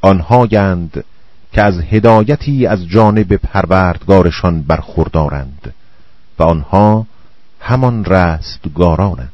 آنهایند که از هدایتی از جانب پروردگارشان برخوردارند و آنها همان رستگارانند.